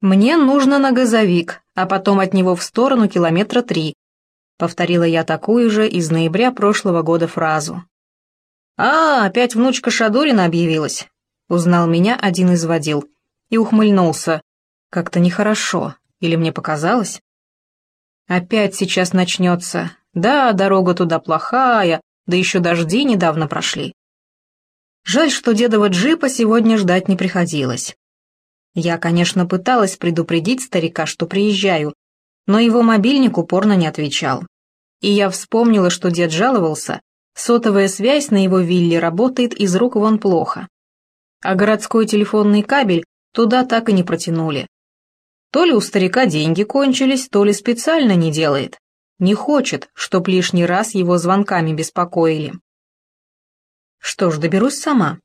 «Мне нужно на газовик, а потом от него в сторону километра три», повторила я такую же из ноября прошлого года фразу. «А, опять внучка Шадурина объявилась», узнал меня один из водил и ухмыльнулся. Как-то нехорошо, или мне показалось? Опять сейчас начнется. Да, дорога туда плохая, да еще дожди недавно прошли. Жаль, что дедова джипа сегодня ждать не приходилось. Я, конечно, пыталась предупредить старика, что приезжаю, но его мобильник упорно не отвечал. И я вспомнила, что дед жаловался, сотовая связь на его вилле работает из рук вон плохо. А городской телефонный кабель туда так и не протянули. То ли у старика деньги кончились, то ли специально не делает. Не хочет, чтоб лишний раз его звонками беспокоили. Что ж, доберусь сама.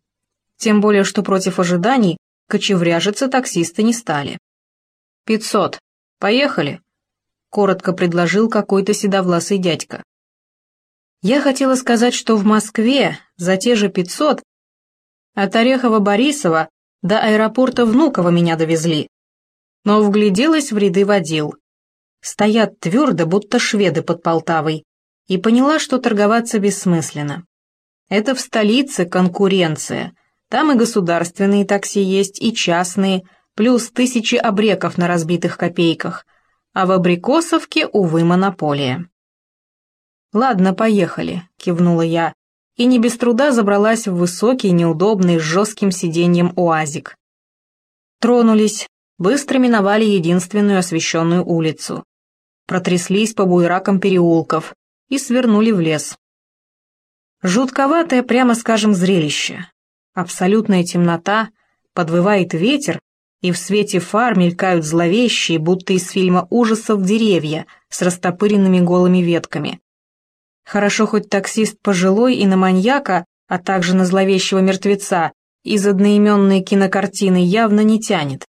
Тем более, что против ожиданий кочевряжиться таксисты не стали. «Пятьсот. Поехали», — коротко предложил какой-то седовласый дядька. Я хотела сказать, что в Москве за те же пятьсот от Орехова-Борисова до аэропорта Внуково меня довезли, но вгляделась в ряды водил. Стоят твердо, будто шведы под Полтавой, и поняла, что торговаться бессмысленно. Это в столице конкуренция — там и государственные такси есть, и частные, плюс тысячи обреков на разбитых копейках. А в Абрикосовке, увы, монополия. «Ладно, поехали», — кивнула я, и не без труда забралась в высокий, неудобный, с жестким сиденьем уазик. Тронулись, быстро миновали единственную освещенную улицу. Протряслись по буеракам переулков и свернули в лес. Жутковатое, прямо скажем, зрелище. Абсолютная темнота, подвывает ветер, и в свете фар мелькают зловещие, будто из фильма ужасов, деревья с растопыренными голыми ветками. Хорошо хоть таксист пожилой и на маньяка, а также на зловещего мертвеца, из одноименной кинокартины явно не тянет.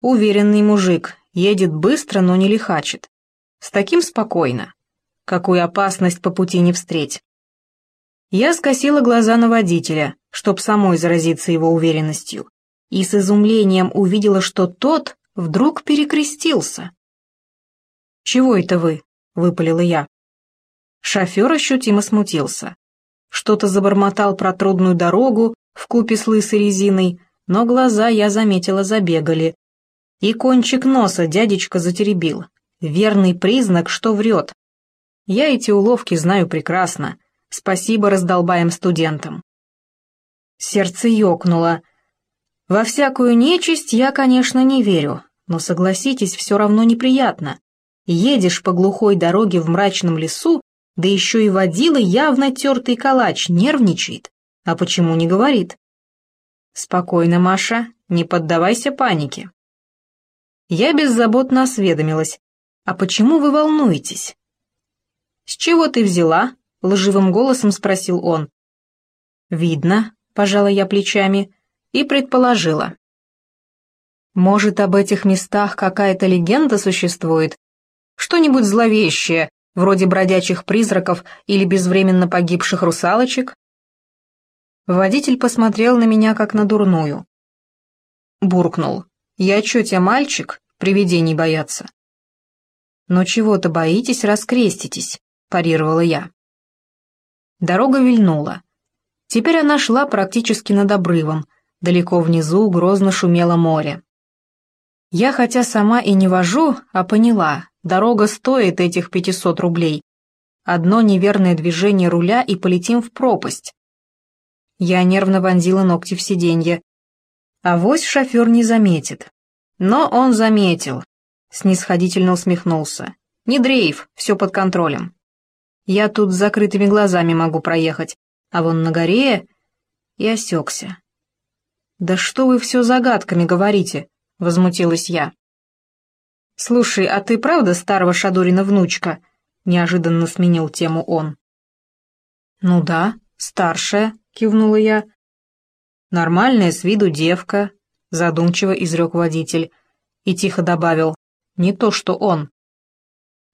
Уверенный мужик, едет быстро, но не лихачит. С таким спокойно. Какую опасность по пути не встреть. Я скосила глаза на водителя, чтоб самой заразиться его уверенностью, и с изумлением увидела, что тот вдруг перекрестился. «Чего это вы?» — выпалила я. Шофер ощутимо смутился. Что-то забормотал про трудную дорогу в купе с лысой резиной, но глаза, я заметила, забегали. И кончик носа дядечка затеребил. Верный признак, что врет. Я эти уловки знаю прекрасно — Спасибо раздолбаем студентам. Сердце ёкнуло. Во всякую нечисть я, конечно, не верю, но согласитесь, все равно неприятно. Едешь по глухой дороге в мрачном лесу, да еще и водила явно тертый калач, нервничает. А почему не говорит? Спокойно, Маша, не поддавайся панике. Я беззаботно осведомилась. А почему вы волнуетесь? С чего ты взяла? — лживым голосом спросил он. «Видно», — пожала я плечами и предположила. «Может, об этих местах какая-то легенда существует? Что-нибудь зловещее, вроде бродячих призраков или безвременно погибших русалочек?» Водитель посмотрел на меня как на дурную. Буркнул. «Я чё, тебя мальчик? Привидений бояться?» «Но чего-то боитесь, раскреститесь», — парировала я. Дорога вильнула. Теперь она шла практически над обрывом, далеко внизу грозно шумело море. Я хотя сама и не вожу, а поняла, дорога стоит этих 500 рублей. Одно неверное движение руля и полетим в пропасть. Я нервно вонзила ногти в сиденье. Авось шофер не заметит. Но он заметил. Снисходительно усмехнулся. Не дрейф, все под контролем. Я тут с закрытыми глазами могу проехать, а вон на горе...» И осекся. «Да что вы все загадками говорите?» — возмутилась я. «Слушай, а ты правда старого Шадурина внучка?» — неожиданно сменил тему он. «Ну да, старшая», — кивнула я. «Нормальная с виду девка», — задумчиво изрек водитель и тихо добавил. «Не то, что он».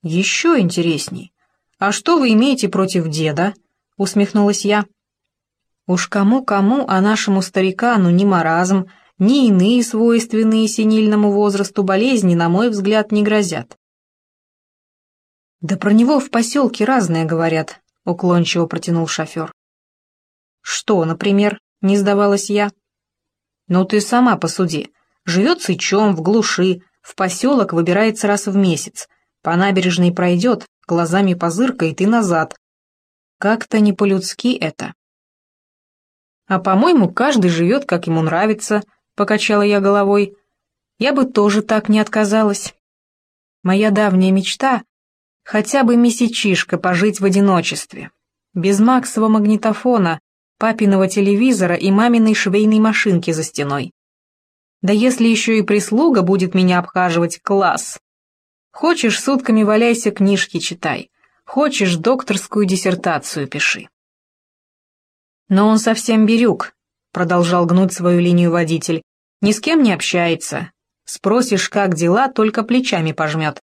«Еще интересней. «А что вы имеете против деда?» — усмехнулась я. «Уж кому-кому, а нашему старикану ни маразм, ни иные свойственные синильному возрасту болезни, на мой взгляд, не грозят. «Да про него в поселке разное говорят», — уклончиво протянул шофер. «Что, например?» — не сдавалась я. «Ну ты сама посуди. Живет сычом, в глуши, в поселок выбирается раз в месяц, по набережной пройдет, глазами позыркает и назад. Как-то не по-людски это». «А по-моему, каждый живет, как ему нравится», — покачала я головой. «Я бы тоже так не отказалась. Моя давняя мечта — хотя бы месячишко пожить в одиночестве, без Максового магнитофона, папиного телевизора и маминой швейной машинки за стеной. Да если еще и прислуга будет меня обхаживать, класс. Хочешь, сутками валяйся, книжки читай. Хочешь, докторскую диссертацию пиши. Но он совсем берюк, продолжал гнуть свою линию водитель. Ни с кем не общается. Спросишь, как дела, только плечами пожмет.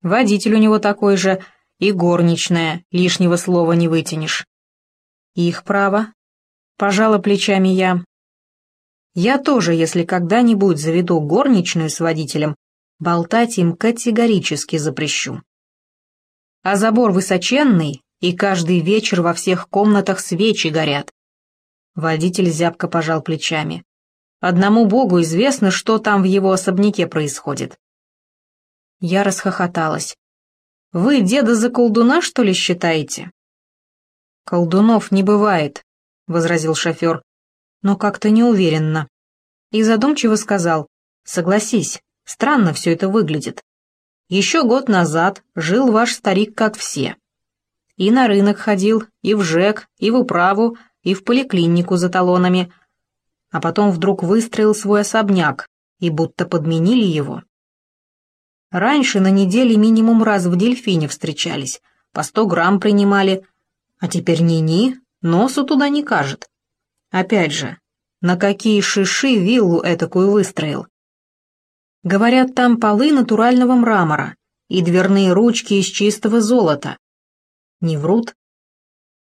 Водитель у него такой же, и горничная, лишнего слова не вытянешь. Их право. Пожала плечами я. Я тоже, если когда-нибудь заведу горничную с водителем, болтать им категорически запрещу. А забор высоченный, и каждый вечер во всех комнатах свечи горят. Водитель зябко пожал плечами. Одному богу известно, что там в его особняке происходит. Я расхохоталась. «Вы деда за колдуна, что ли, считаете?» «Колдунов не бывает», — возразил шофер, но как-то неуверенно. И задумчиво сказал, «Согласись, странно все это выглядит. Еще год назад жил ваш старик как все. И на рынок ходил, и в ЖЭК, и в управу, и в поликлинику за талонами. А потом вдруг выстроил свой особняк, и будто подменили его. Раньше на неделе минимум раз в дельфине встречались, по сто грамм принимали, а теперь ни-ни, носу туда не кажет. Опять же, на какие шиши виллу этакую выстроил? Говорят, там полы натурального мрамора и дверные ручки из чистого золота, не врут?»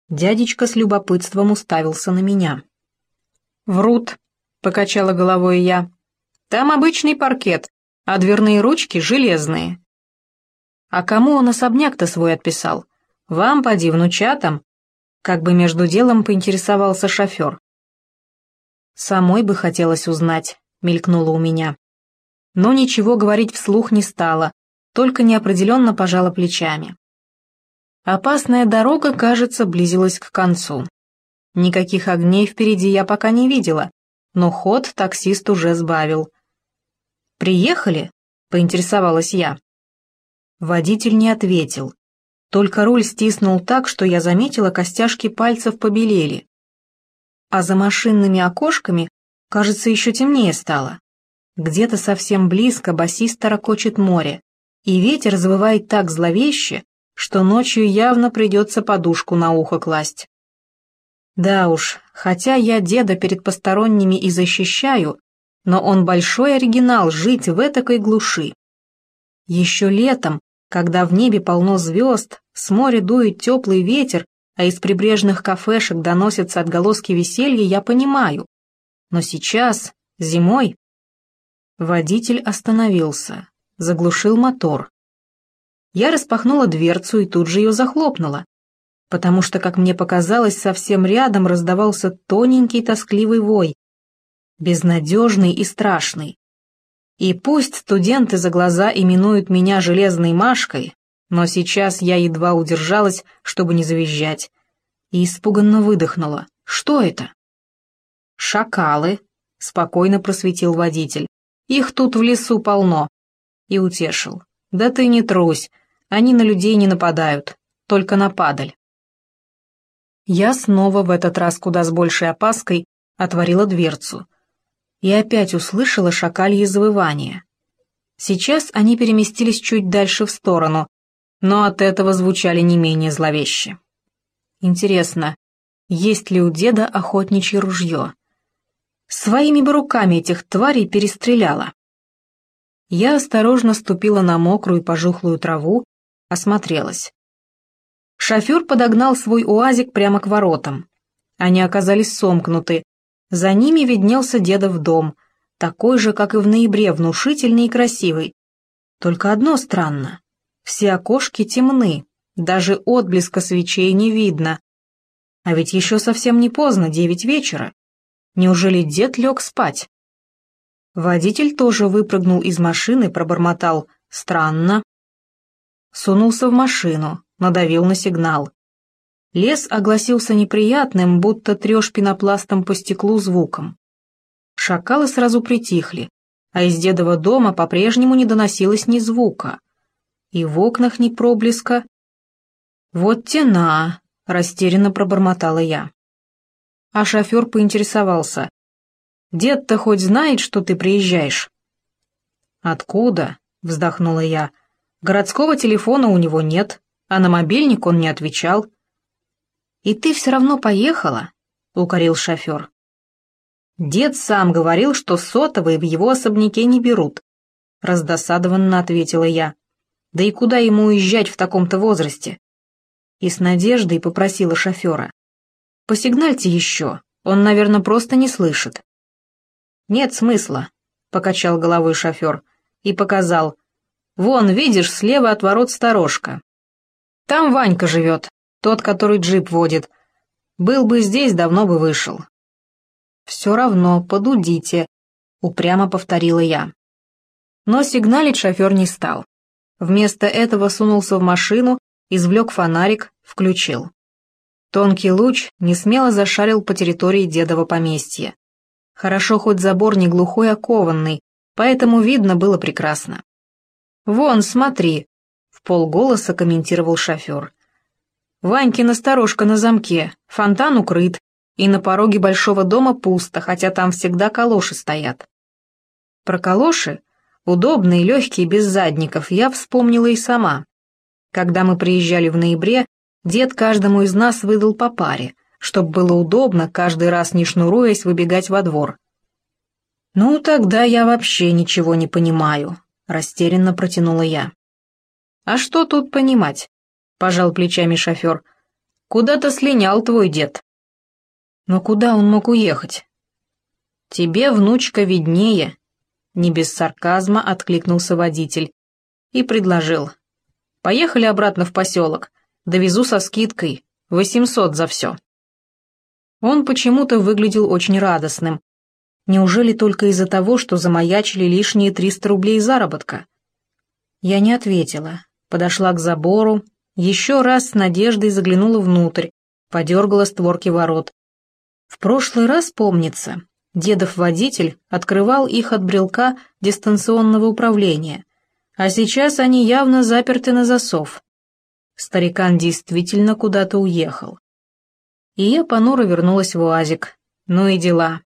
Дядечка с любопытством уставился на меня. «Врут», — покачала головой я. «Там обычный паркет, а дверные ручки железные». «А кому он особняк-то свой отписал? Вам, поди, внучатам?» Как бы между делом поинтересовался шофер. «Самой бы хотелось узнать», — мелькнуло у меня. Но ничего говорить вслух не стало, только неопределенно пожала плечами. Опасная дорога, кажется, близилась к концу. Никаких огней впереди я пока не видела, но ход таксист уже сбавил. «Приехали?» — поинтересовалась я. Водитель не ответил, только руль стиснул так, что я заметила, костяшки пальцев побелели. А за машинными окошками, кажется, еще темнее стало. Где-то совсем близко басисто ракочет море, и ветер завывает так зловеще, что ночью явно придется подушку на ухо класть. Да уж, хотя я деда перед посторонними и защищаю, но он большой оригинал жить в этакой глуши. Еще летом, когда в небе полно звезд, с моря дует теплый ветер, а из прибрежных кафешек доносятся отголоски веселья, я понимаю. Но сейчас, зимой... Водитель остановился, заглушил мотор, я распахнула дверцу и тут же ее захлопнула, потому что, как мне показалось, совсем рядом раздавался тоненький тоскливый вой, безнадежный и страшный. И пусть студенты за глаза именуют меня железной Машкой, но сейчас я едва удержалась, чтобы не завизжать, и испуганно выдохнула. Что это? «Шакалы», — спокойно просветил водитель. «Их тут в лесу полно». И утешил. «Да ты не трусь, они на людей не нападают, только на падаль. Я снова в этот раз куда с большей опаской отворила дверцу и опять услышала шакалье завывание. Сейчас они переместились чуть дальше в сторону, но от этого звучали не менее зловеще. Интересно, есть ли у деда охотничье ружье? Своими бы руками этих тварей перестреляла. Я осторожно ступила на мокрую пожухлую траву осмотрелась. Шофер подогнал свой уазик прямо к воротам. Они оказались сомкнуты. За ними виднелся дедов дом, такой же, как и в ноябре, внушительный и красивый. Только одно странно. Все окошки темны, даже отблеска свечей не видно. А ведь еще совсем не поздно, девять вечера. Неужели дед лег спать? Водитель тоже выпрыгнул из машины, пробормотал «странно». Сунулся в машину, надавил на сигнал. Лес огласился неприятным, будто трешь пенопластом по стеклу звуком. Шакалы сразу притихли, а из дедова дома по-прежнему не доносилось ни звука. И в окнах ни проблеска. «Вот тена!» — растерянно пробормотала я. А шофер поинтересовался. «Дед-то хоть знает, что ты приезжаешь?» «Откуда?» — вздохнула я. «Городского телефона у него нет, а на мобильник он не отвечал». «И ты все равно поехала?» — укорил шофер. Дед сам говорил, что сотовые в его особняке не берут. Раздосадованно ответила я. Да и куда ему уезжать в таком-то возрасте? И с надеждой попросила шофера. Посигнальте еще, он, наверное, просто не слышит. Нет смысла, покачал головой шофер и показал. Вон, видишь, слева от ворот сторожка. Там Ванька живет, тот, который джип водит. Был бы здесь, давно бы вышел. «Все равно, подудите», — упрямо повторила я. Но сигналить шофер не стал. Вместо этого сунулся в машину, извлек фонарик, включил. Тонкий луч несмело зашарил по территории дедова поместья. Хорошо хоть забор не глухой, а кованный, поэтому видно было прекрасно. «Вон, смотри», — в полголоса комментировал шофер. «Ванькина сторожка на замке, фонтан укрыт, и на пороге большого дома пусто, хотя там всегда калоши стоят. Про калоши, удобные, легкие, без задников, я вспомнила и сама. Когда мы приезжали в ноябре, дед каждому из нас выдал по паре, чтобы было удобно, каждый раз не шнуруясь, выбегать во двор. «Ну, тогда я вообще ничего не понимаю», — растерянно протянула я. «А что тут понимать?» — пожал плечами шофер. «Куда-то слинял твой дед». Но куда он мог уехать? «Тебе, внучка, виднее», — не без сарказма откликнулся водитель и предложил. «Поехали обратно в поселок, довезу со скидкой, восемьсот за все». Он почему-то выглядел очень радостным. Неужели только из-за того, что замаячили лишние триста рублей заработка? Я не ответила, подошла к забору, еще раз с надеждой заглянула внутрь, подергала створки ворот. В прошлый раз, помнится, дедов водитель открывал их от брелка дистанционного управления, а сейчас они явно заперты на засов. Старикан действительно куда-то уехал. И я понуро вернулась в УАЗик. Ну и дела.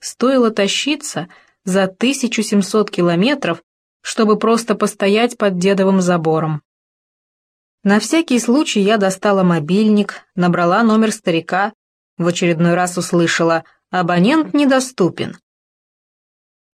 Стоило тащиться за 1700 километров, чтобы просто постоять под дедовым забором. На всякий случай я достала мобильник, набрала номер старика в очередной раз услышала «Абонент недоступен».